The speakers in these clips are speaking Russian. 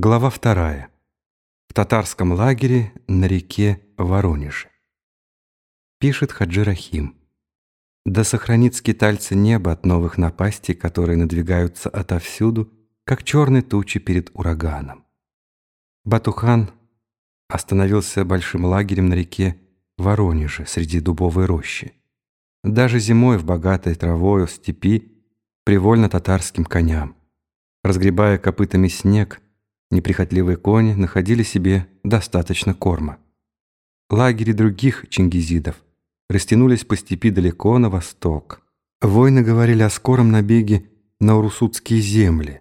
Глава вторая. В татарском лагере на реке Воронеже. Пишет Хаджи Рахим. Да сохранит скитальца небо от новых напастей, которые надвигаются отовсюду, как черные тучи перед ураганом. Батухан остановился большим лагерем на реке Воронеже среди дубовой рощи. Даже зимой в богатой травою степи привольно татарским коням. Разгребая копытами снег, неприхотливые кони находили себе достаточно корма. Лагери других чингизидов растянулись по степи далеко на восток. Войны говорили о скором набеге на урусутские земли,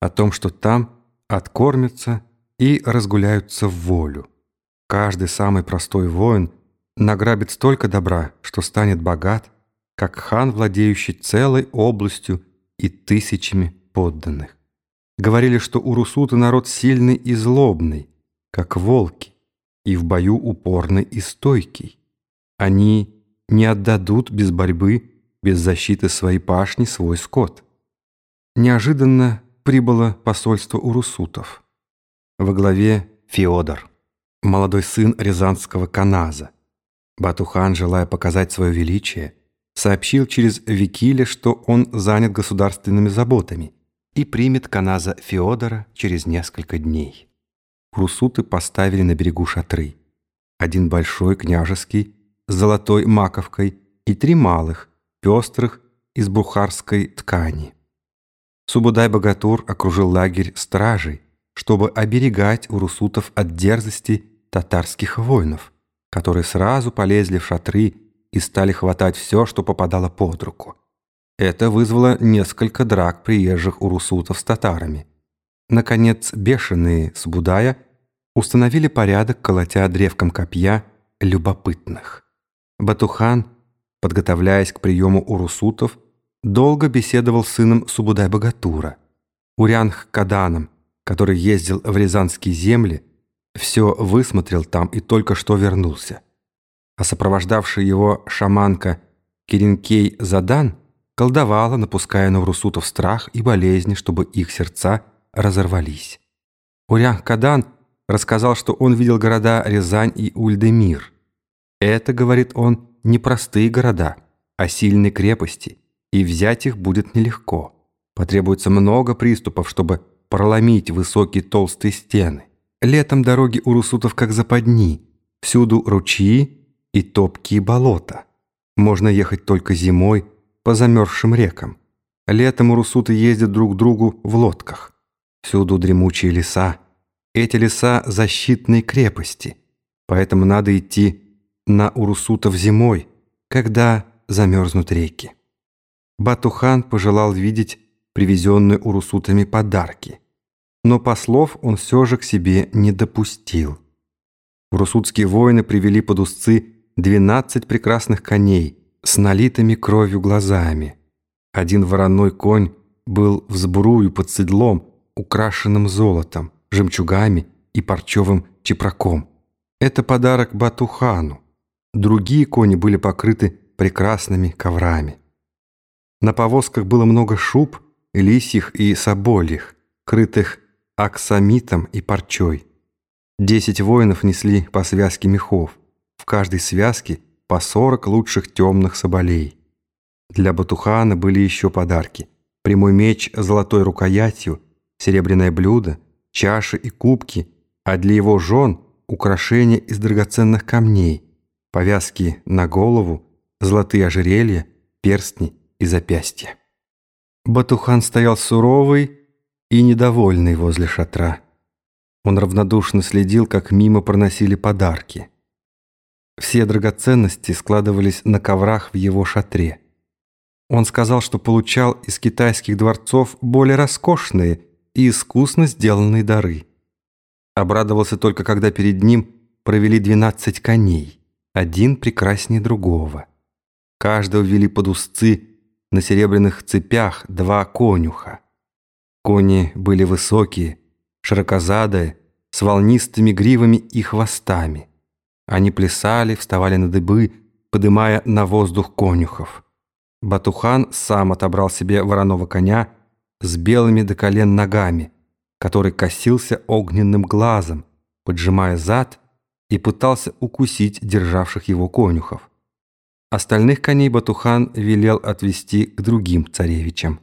о том, что там откормятся и разгуляются в волю. Каждый самый простой воин награбит столько добра, что станет богат, как хан, владеющий целой областью и тысячами подданных. Говорили, что урусуты народ сильный и злобный, как волки, и в бою упорный и стойкий. Они не отдадут без борьбы, без защиты своей пашни свой скот. Неожиданно прибыло посольство урусутов. Во главе Феодор, молодой сын рязанского каназа. Батухан, желая показать свое величие, сообщил через Викиля, что он занят государственными заботами – и примет Каназа Феодора через несколько дней. Русуты поставили на берегу шатры. Один большой, княжеский, с золотой маковкой, и три малых, пестрых, из бухарской ткани. Субудай-богатур окружил лагерь стражей, чтобы оберегать у русутов от дерзости татарских воинов, которые сразу полезли в шатры и стали хватать все, что попадало под руку. Это вызвало несколько драк приезжих урусутов с татарами. Наконец, бешеные с Будая установили порядок, колотя древком копья любопытных. Батухан, подготовляясь к приему урусутов, долго беседовал с сыном Субудай-Богатура. Урянх Каданом, который ездил в Рязанские земли, все высмотрел там и только что вернулся. А сопровождавшая его шаманка Киринкей Задан – колдовала, напуская на урусутов страх и болезни, чтобы их сердца разорвались. Урянг-Кадан рассказал, что он видел города Рязань и Ульдемир. Это, говорит он, не простые города, а сильные крепости, и взять их будет нелегко. Потребуется много приступов, чтобы проломить высокие толстые стены. Летом дороги у русутов как западни, всюду ручьи и топкие болота. Можно ехать только зимой, по замерзшим рекам. Летом урусуты ездят друг к другу в лодках. Всюду дремучие леса. Эти леса – защитные крепости. Поэтому надо идти на урусутов зимой, когда замерзнут реки. Батухан пожелал видеть привезенные урусутами подарки. Но послов он все же к себе не допустил. Урусутские воины привели под узцы 12 прекрасных коней – с налитыми кровью глазами. Один вороной конь был в сбрую под седлом, украшенным золотом, жемчугами и парчевым чепраком. Это подарок Батухану. Другие кони были покрыты прекрасными коврами. На повозках было много шуб, лисьих и собольих, крытых аксамитом и парчой. Десять воинов несли по связке мехов. В каждой связке – по 40 лучших темных соболей. Для Батухана были еще подарки. Прямой меч с золотой рукоятью, серебряное блюдо, чаши и кубки, а для его жен украшения из драгоценных камней, повязки на голову, золотые ожерелья, перстни и запястья. Батухан стоял суровый и недовольный возле шатра. Он равнодушно следил, как мимо проносили подарки – все драгоценности складывались на коврах в его шатре. Он сказал, что получал из китайских дворцов более роскошные и искусно сделанные дары. Обрадовался только, когда перед ним провели двенадцать коней, один прекраснее другого. Каждого вели под узцы на серебряных цепях два конюха. Кони были высокие, широкозадые, с волнистыми гривами и хвостами – они плясали, вставали на дыбы, подымая на воздух конюхов. Батухан сам отобрал себе вороного коня с белыми до колен ногами, который косился огненным глазом, поджимая зад и пытался укусить державших его конюхов. Остальных коней Батухан велел отвести к другим царевичам.